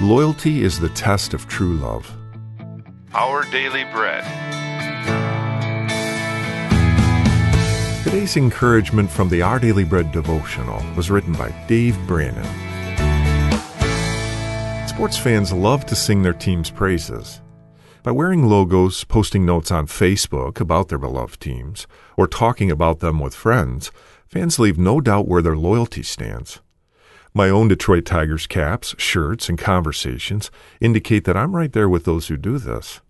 Loyalty is the test of true love. Our Daily Bread. Today's encouragement from the Our Daily Bread devotional was written by Dave Branon. Sports fans love to sing their team's praises. By wearing logos, posting notes on Facebook about their beloved teams, or talking about them with friends, fans leave no doubt where their loyalty stands. My own Detroit Tigers caps, shirts, and conversations indicate that I'm right there with those who do this.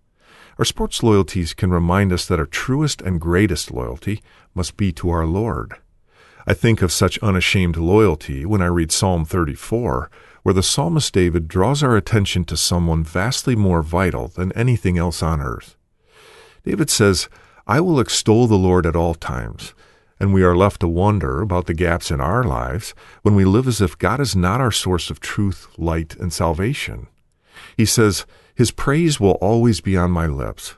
Our sports loyalties can remind us that our truest and greatest loyalty must be to our Lord. I think of such unashamed loyalty when I read Psalm 34, where the psalmist David draws our attention to someone vastly more vital than anything else on earth. David says, I will extol the Lord at all times and we are left to wonder about the gaps in our lives when we live as if God is not our source of truth, light, and salvation. He says, His praise will always be on my lips.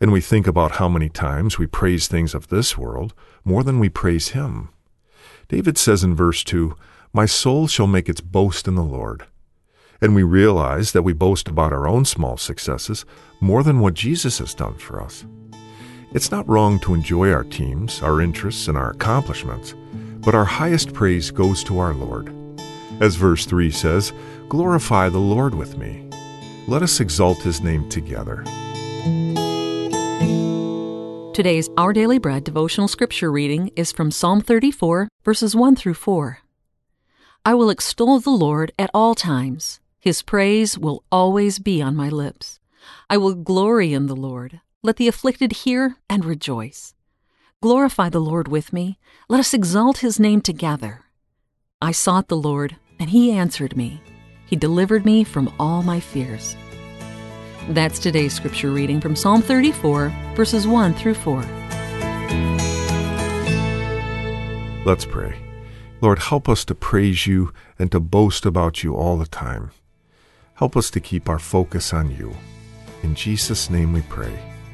And we think about how many times we praise things of this world more than we praise Him. David says in verse 2, My soul shall make its boast in the Lord. And we realize that we boast about our own small successes more than what Jesus has done for us. It's not wrong to enjoy our teams, our interests, and our accomplishments, but our highest praise goes to our Lord. As verse 3 says, Glorify the Lord with me. Let us exalt his name together. Today's Our Daily Bread devotional scripture reading is from Psalm 34, verses 1 through 4. I will extol the Lord at all times. His praise will always be on my lips. I will glory in the Lord. Let the afflicted hear and rejoice. Glorify the Lord with me. Let us exalt his name together. I sought the Lord, and he answered me. He delivered me from all my fears. That's today's scripture reading from Psalm 34, verses 1 through 4. Let's pray. Lord, help us to praise you and to boast about you all the time. Help us to keep our focus on you. In Jesus' name we pray.